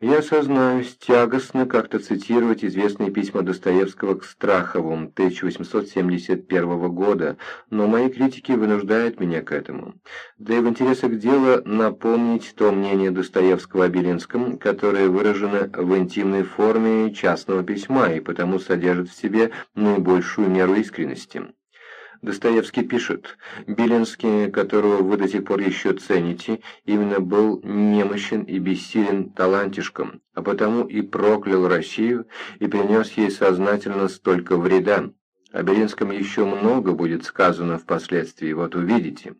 Я сознаюсь, тягостно как-то цитировать известные письма Достоевского к Страхову 1871 года, но мои критики вынуждают меня к этому. Да и в интересах дела напомнить то мнение Достоевского о Белинском, которое выражено в интимной форме частного письма и потому содержит в себе наибольшую меру искренности. Достоевский пишет, Белинский, которого вы до сих пор еще цените, именно был немощен и бессилен талантишком, а потому и проклял Россию и принес ей сознательно столько вреда. О Белинском еще много будет сказано впоследствии, вот увидите.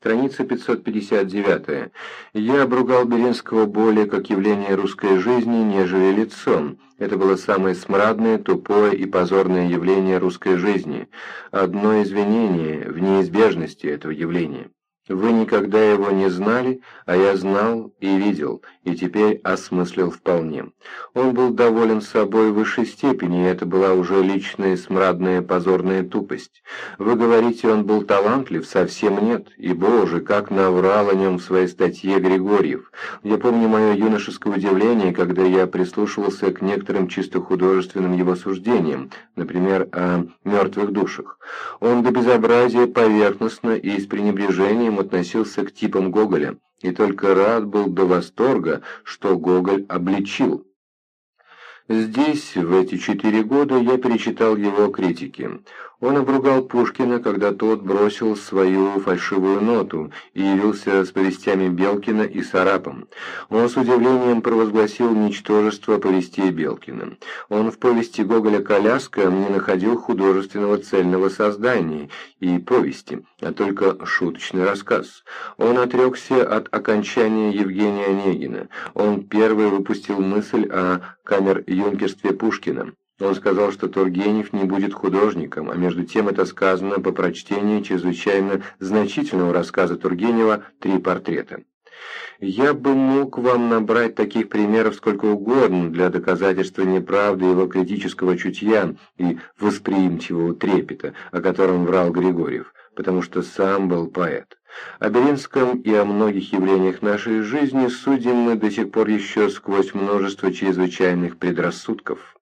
Страница 559. Я обругал Беренского более как явление русской жизни, нежели лицом. Это было самое смрадное, тупое и позорное явление русской жизни. Одно извинение в неизбежности этого явления. Вы никогда его не знали, а я знал и видел, и теперь осмыслил вполне. Он был доволен собой в высшей степени, и это была уже личная смрадная позорная тупость. Вы говорите, он был талантлив? Совсем нет. И, боже, как наврал о нем в своей статье Григорьев. Я помню мое юношеское удивление, когда я прислушивался к некоторым чисто художественным его суждениям, например, о мертвых душах. Он до безобразия поверхностно и с пренебрежением относился к типам Гоголя и только рад был до восторга, что Гоголь обличил. Здесь, в эти четыре года, я перечитал его критики. Он обругал Пушкина, когда тот бросил свою фальшивую ноту и явился с повестями Белкина и Сарапом. Он с удивлением провозгласил ничтожество повестей Белкина. Он в повести Гоголя «Коляска» не находил художественного цельного создания и повести, а только шуточный рассказ. Он отрекся от окончания Евгения Онегина. Он первый выпустил мысль о камер-юнкерстве Пушкина. Он сказал, что Тургенев не будет художником, а между тем это сказано по прочтении чрезвычайно значительного рассказа Тургенева «Три портрета». Я бы мог вам набрать таких примеров сколько угодно для доказательства неправды его критического чутья и восприимчивого трепета, о котором врал Григорьев, потому что сам был поэт. О Беринском и о многих явлениях нашей жизни судим мы до сих пор еще сквозь множество чрезвычайных предрассудков.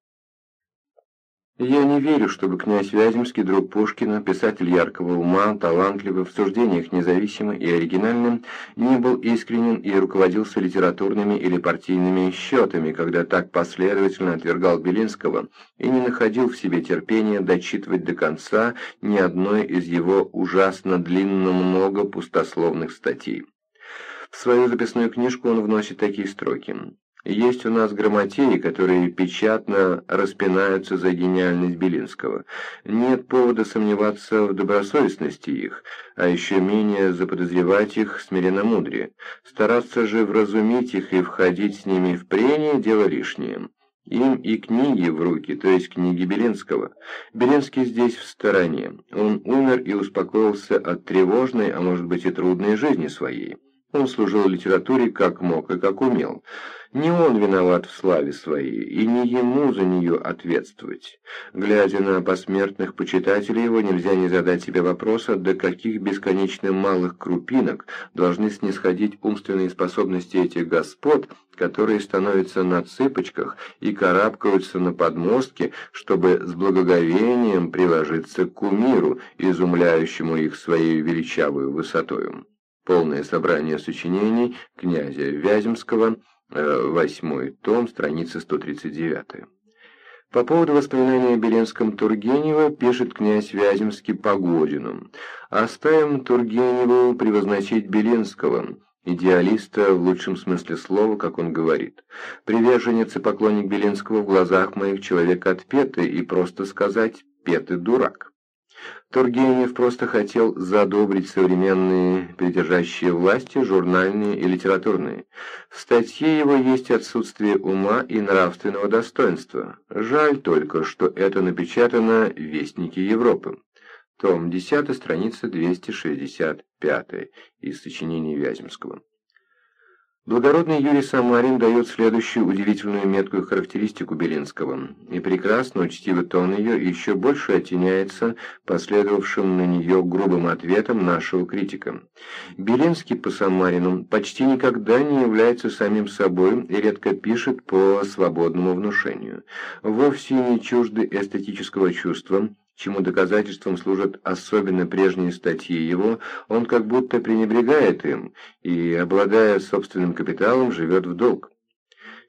Я не верю, чтобы князь Вяземский, друг Пушкина, писатель яркого ума, талантливый, в суждениях независимый и оригинальным, не был искренен и руководился литературными или партийными счетами, когда так последовательно отвергал Белинского и не находил в себе терпения дочитывать до конца ни одной из его ужасно длинно много пустословных статей. В свою записную книжку он вносит такие строки. Есть у нас грамотеи, которые печатно распинаются за гениальность Белинского. Нет повода сомневаться в добросовестности их, а еще менее заподозревать их смиренномудрие. Стараться же вразумить их и входить с ними в прение – дело лишнее. Им и книги в руки, то есть книги Белинского. Белинский здесь в стороне. Он умер и успокоился от тревожной, а может быть и трудной жизни своей. Он служил литературе как мог и как умел. Не он виноват в славе своей, и не ему за нее ответствовать. Глядя на посмертных почитателей его, нельзя не задать себе вопроса, до каких бесконечно малых крупинок должны снисходить умственные способности этих господ, которые становятся на цыпочках и карабкаются на подмостки, чтобы с благоговением приложиться к кумиру, изумляющему их своей величавую высотою. Полное собрание сочинений князя Вяземского – Э, восьмой том, страница 139. По поводу воспоминания о Беленском Тургенева пишет князь Вяземский Погодину. «Оставим Тургеневу превозносить Беленского, идеалиста в лучшем смысле слова, как он говорит. Приверженец и поклонник Беленского в глазах моих человек отпетый и просто сказать «петый дурак». Тургенев просто хотел задобрить современные придержащие власти, журнальные и литературные. В статье его есть отсутствие ума и нравственного достоинства. Жаль только, что это напечатано в Вестнике Европы. Том 10, страница 265 из сочинений Вяземского. Благородный Юрий Самарин дает следующую удивительную меткую характеристику Белинского, и прекрасно учтивый тон ее еще больше оттеняется последовавшим на нее грубым ответом нашего критика. Белинский по Самарину почти никогда не является самим собой и редко пишет по свободному внушению. Вовсе не чужды эстетического чувства, чему доказательством служат особенно прежние статьи его, он как будто пренебрегает им и, обладая собственным капиталом, живет в долг.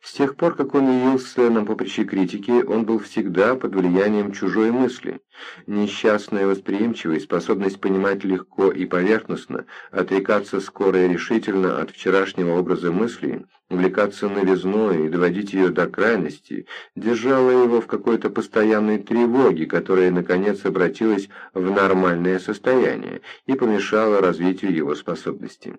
С тех пор, как он явился на поприще критики, он был всегда под влиянием чужой мысли. Несчастная восприимчивость, способность понимать легко и поверхностно, отрекаться скоро и решительно от вчерашнего образа мысли, увлекаться новизной и доводить ее до крайности, держала его в какой-то постоянной тревоге, которая, наконец, обратилась в нормальное состояние и помешала развитию его способностей.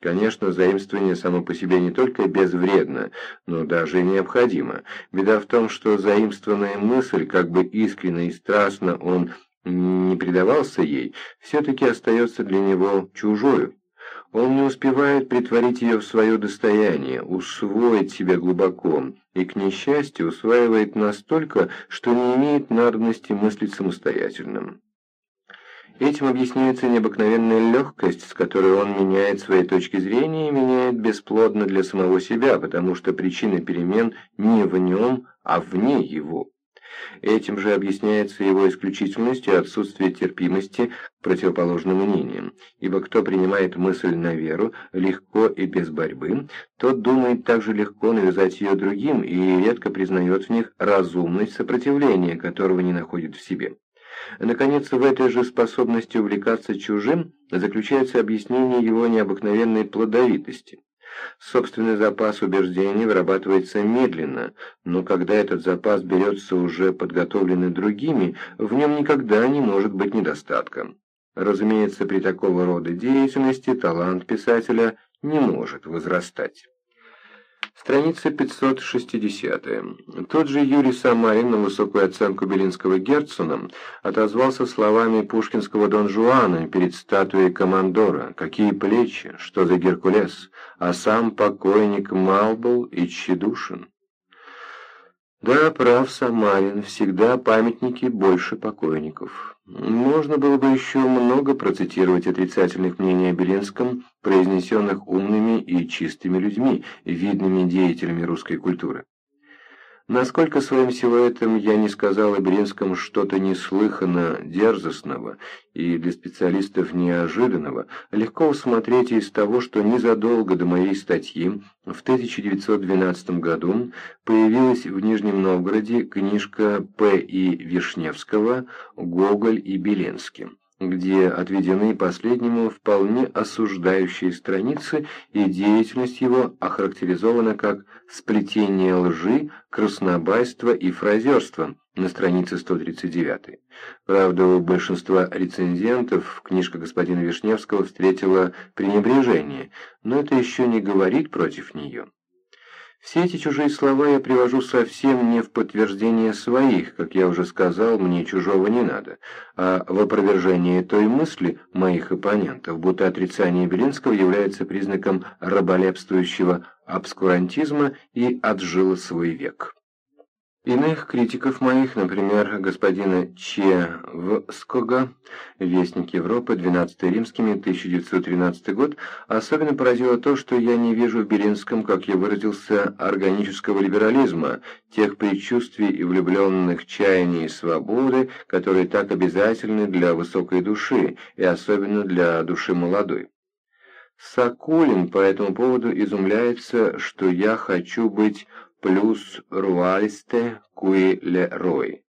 Конечно, заимствование само по себе не только безвредно, но даже необходимо. Беда в том, что заимствованная мысль, как бы искренне и страстно он не предавался ей, все-таки остается для него чужою. Он не успевает притворить ее в свое достояние, усвоить себя глубоко, и, к несчастью, усваивает настолько, что не имеет надобности мыслить самостоятельным. Этим объясняется необыкновенная легкость, с которой он меняет свои точки зрения и меняет бесплодно для самого себя, потому что причина перемен не в нем, а вне его. Этим же объясняется его исключительность и отсутствие терпимости к противоположным мнениям, ибо кто принимает мысль на веру легко и без борьбы, тот думает также легко навязать ее другим и редко признает в них разумность сопротивления, которого не находит в себе. Наконец, в этой же способности увлекаться чужим заключается объяснение его необыкновенной плодовитости. Собственный запас убеждений вырабатывается медленно, но когда этот запас берется уже подготовленный другими, в нем никогда не может быть недостатка. Разумеется, при такого рода деятельности талант писателя не может возрастать. Страница 560. Тот же Юрий Самарин на высокую оценку Белинского Герцена отозвался словами пушкинского Дон Жуана перед статуей командора «Какие плечи, что за Геркулес, а сам покойник мал был и тщедушен». Да, прав Самарин, всегда памятники больше покойников. Можно было бы еще много процитировать отрицательных мнений о Белинском, произнесенных умными и чистыми людьми, видными деятелями русской культуры. Насколько своим силуэтом я не сказал о что-то неслыханно дерзостного и для специалистов неожиданного, легко усмотреть из того, что незадолго до моей статьи в 1912 году появилась в Нижнем Новгороде книжка П. И. Вишневского «Гоголь и Белинский» где отведены последнему вполне осуждающие страницы, и деятельность его охарактеризована как «сплетение лжи, краснобайства и фразерства» на странице 139. Правда, у большинства рецензентов книжка господина Вишневского встретила пренебрежение, но это еще не говорит против нее. Все эти чужие слова я привожу совсем не в подтверждение своих, как я уже сказал, мне чужого не надо, а в опровержение той мысли моих оппонентов, будто отрицание Белинского является признаком раболепствующего обскурантизма и отжило свой век. Иных критиков моих, например, господина Чевского, Вестник Европы, 12 римскими, 1913 год, особенно поразило то, что я не вижу в Белинском, как я выразился, органического либерализма, тех предчувствий и влюбленных чаяний и свободы, которые так обязательны для высокой души, и особенно для души молодой. Сакулин по этому поводу изумляется, что я хочу быть плюс руальсте куи ле рой.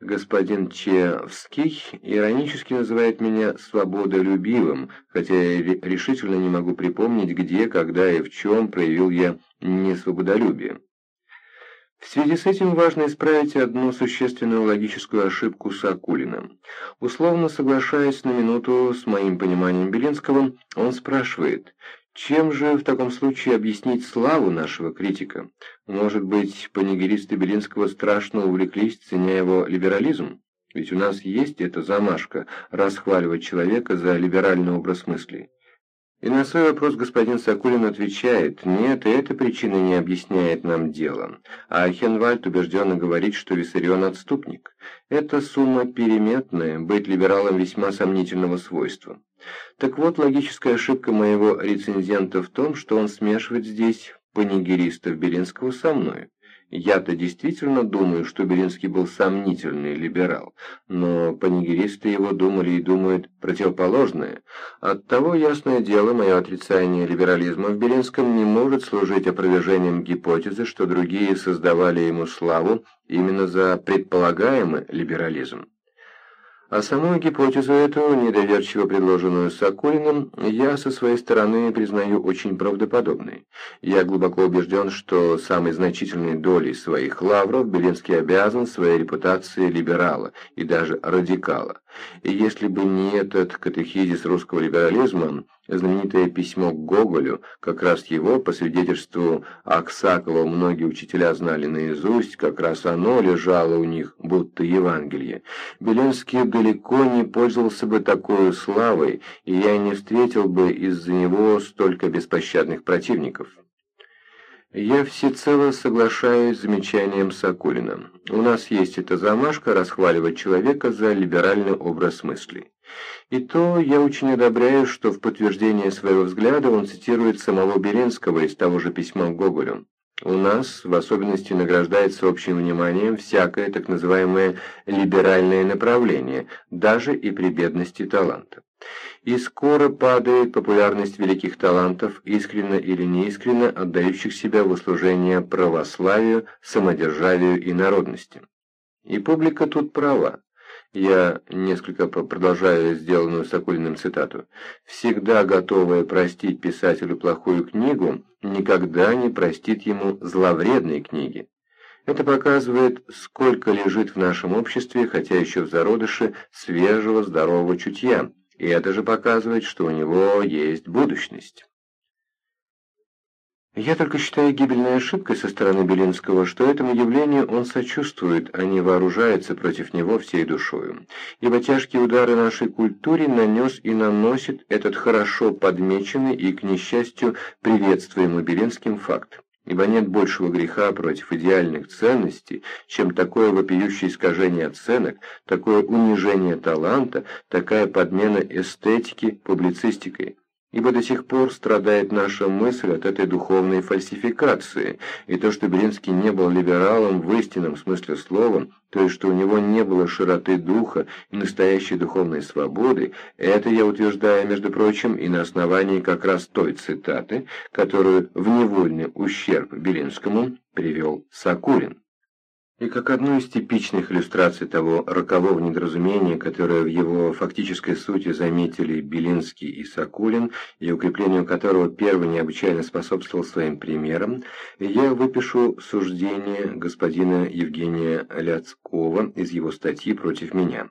Господин Чевский иронически называет меня свободолюбивым, хотя я решительно не могу припомнить, где, когда и в чем проявил я несвободолюбие. В связи с этим важно исправить одну существенную логическую ошибку Сакулина. Условно соглашаясь на минуту с моим пониманием Белинского, он спрашивает, чем же в таком случае объяснить славу нашего критика? Может быть, панигеристы Белинского страшно увлеклись, ценя его либерализм? Ведь у нас есть эта замашка – расхваливать человека за либеральный образ мыслей. И на свой вопрос господин Сакулин отвечает, нет, и эта причина не объясняет нам дело. А Хенвальд убежденно говорит, что Виссарион отступник. Это сумма переметная, быть либералом весьма сомнительного свойства. Так вот, логическая ошибка моего рецензента в том, что он смешивает здесь панигеристов Белинского со мной. Я-то действительно думаю, что Белинский был сомнительный либерал, но панигеристы его думали и думают противоположное. Оттого, ясное дело, мое отрицание либерализма в Белинском не может служить опровержением гипотезы, что другие создавали ему славу именно за предполагаемый либерализм. А саму гипотезу эту, недоверчиво предложенную Соколиным, я со своей стороны признаю очень правдоподобной. Я глубоко убежден, что самой значительной долей своих лавров Белинский обязан своей репутации либерала и даже радикала. И если бы не этот катехизис русского либерализма, знаменитое письмо к Гоголю, как раз его, по свидетельству Аксакова, многие учителя знали наизусть, как раз оно лежало у них, будто Евангелие. Беленский далеко не пользовался бы такой славой, и я не встретил бы из-за него столько беспощадных противников. Я всецело соглашаюсь с замечанием Сокулина. У нас есть эта замашка расхваливать человека за либеральный образ мыслей. И то я очень одобряю, что в подтверждение своего взгляда он цитирует самого Беренского из того же письма Гоголю. У нас в особенности награждается общим вниманием всякое так называемое либеральное направление, даже и при бедности таланта. И скоро падает популярность великих талантов, искренно или неискренно отдающих себя в услужение православию, самодержавию и народности. И публика тут права. Я несколько продолжаю сделанную Соколиным цитату. «Всегда готовая простить писателю плохую книгу, никогда не простит ему зловредные книги». Это показывает, сколько лежит в нашем обществе, хотя еще в зародыше, свежего здорового чутья, и это же показывает, что у него есть будущность. Я только считаю гибельной ошибкой со стороны Белинского, что этому явлению он сочувствует, а не вооружается против него всей душою. Ибо тяжкие удары нашей культуре нанес и наносит этот хорошо подмеченный и, к несчастью, приветствуемый Белинским факт. Ибо нет большего греха против идеальных ценностей, чем такое вопиющее искажение оценок, такое унижение таланта, такая подмена эстетики публицистикой. Ибо до сих пор страдает наша мысль от этой духовной фальсификации, и то, что Белинский не был либералом в истинном смысле слова, то есть что у него не было широты духа и настоящей духовной свободы, это я утверждаю, между прочим, и на основании как раз той цитаты, которую в невольный ущерб Белинскому привел Сакулин. И как одну из типичных иллюстраций того рокового недоразумения, которое в его фактической сути заметили Белинский и Сокулин, и укреплению которого первый необычайно способствовал своим примерам, я выпишу суждение господина Евгения Ляцкова из его статьи «Против меня».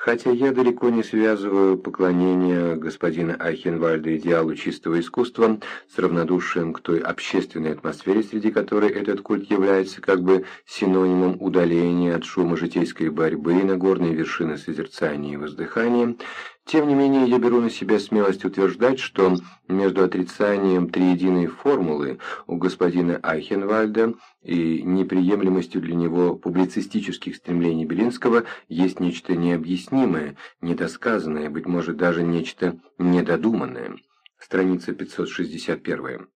Хотя я далеко не связываю поклонение господина Айхенвальда идеалу чистого искусства с равнодушием к той общественной атмосфере, среди которой этот культ является как бы синонимом удаления от шума житейской борьбы на горные вершины созерцания и воздыхания, тем не менее, я беру на себя смелость утверждать, что между отрицанием триединой формулы у господина Айхенвальда и неприемлемостью для него публицистических стремлений Белинского есть нечто необъяснимое, недосказанное, быть может, даже нечто недодуманное. Страница 561.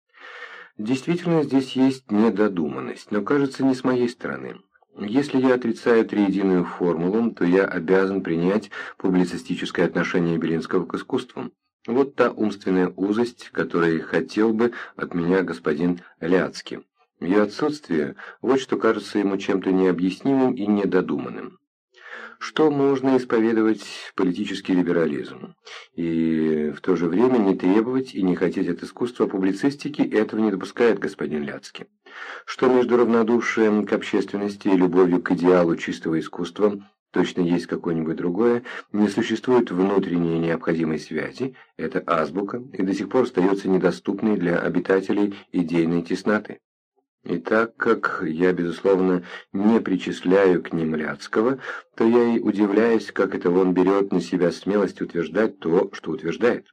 Действительно, здесь есть недодуманность, но, кажется, не с моей стороны. Если я отрицаю триединую формулу, то я обязан принять публицистическое отношение Белинского к искусству. Вот та умственная узость, которой хотел бы от меня господин Ляцкий. Ее отсутствие – вот что кажется ему чем-то необъяснимым и недодуманным что можно исповедовать политический либерализм, и в то же время не требовать и не хотеть от искусства публицистики, этого не допускает господин Ляцкий. Что между равнодушием к общественности и любовью к идеалу чистого искусства точно есть какое-нибудь другое, не существует внутренней необходимой связи, это азбука, и до сих пор остается недоступной для обитателей идейной тесноты. И так как я, безусловно, не причисляю к ним Ляцкого, то я и удивляюсь, как это он берет на себя смелость утверждать то, что утверждает.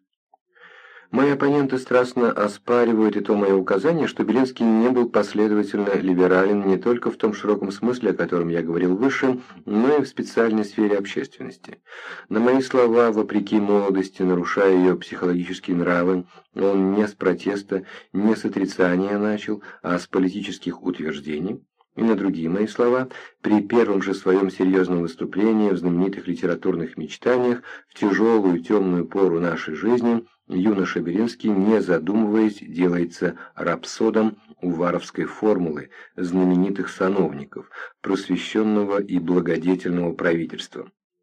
Мои оппоненты страстно оспаривают и то мое указание, что Белинский не был последовательно либерален не только в том широком смысле, о котором я говорил выше, но и в специальной сфере общественности. На мои слова, вопреки молодости, нарушая ее психологические нравы, он не с протеста, не с отрицания начал, а с политических утверждений, и на другие мои слова, при первом же своем серьезном выступлении в знаменитых литературных мечтаниях в тяжелую темную пору нашей жизни юноша Беринский, не задумываясь, делается рапсодом уваровской формулы знаменитых сановников, просвещенного и благодетельного правительства.